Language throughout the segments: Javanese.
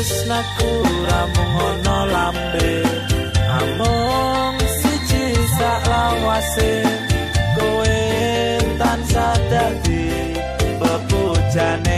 tresnaku ora mung ana lambe. Amung siji sak lawase kowe tansah dadi pepujane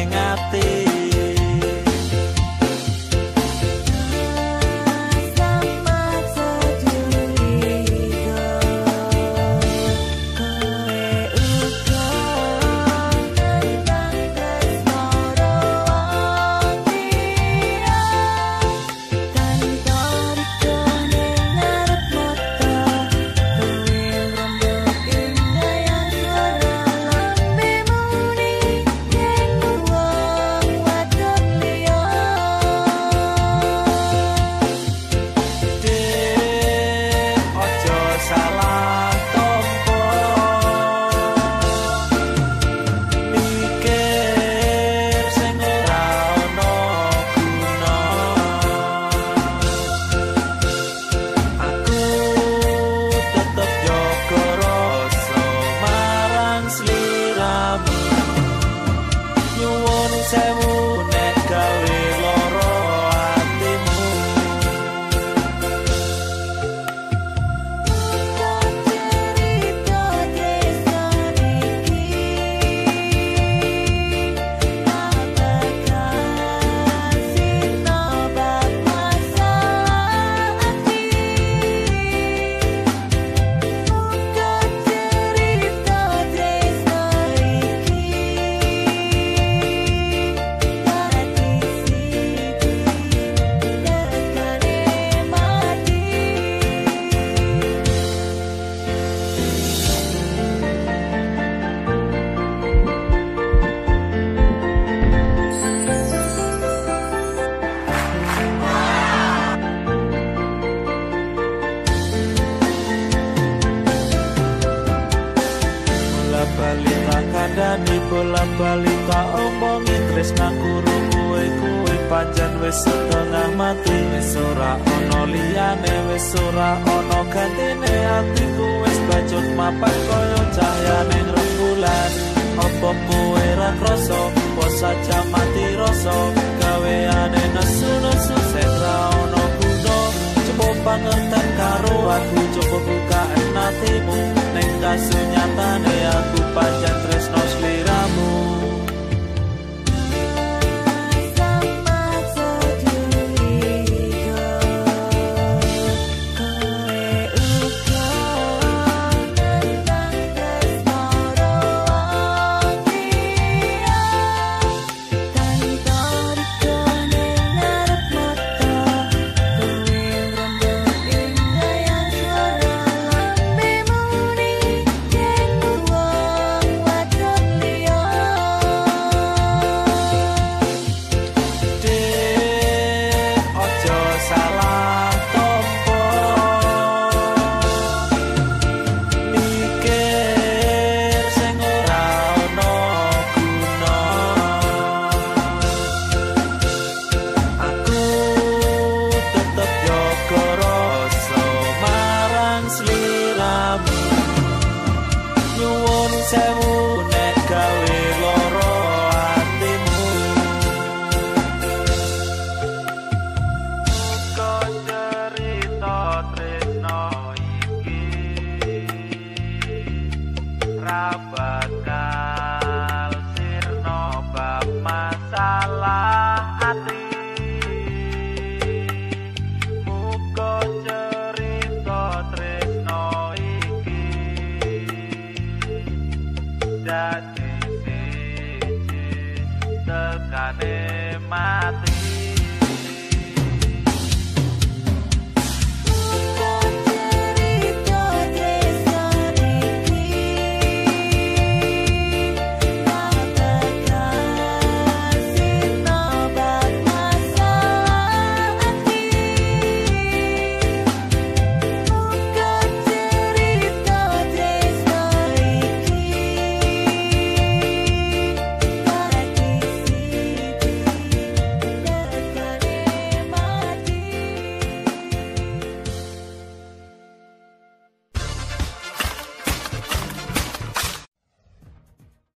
bola bali tak omongin Tresna kuru kue kue pajan wes setengah mati. Wes ora ono liane wes ora ono gantine Hatiku wes bacot mapan koyo cahaya neng rembulan Opo kue rak roso posa jam mati roso Kawe ane nesu nesu setra ono kudo Cepo pangerti aku coba bukaan hatimu Neng nih. aku pancen tresno sliramu céu Maté, maté.